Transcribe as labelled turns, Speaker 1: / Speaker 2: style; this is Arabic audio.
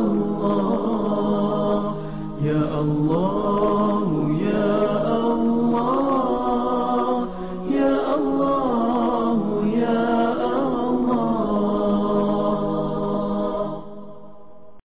Speaker 1: الله يا الله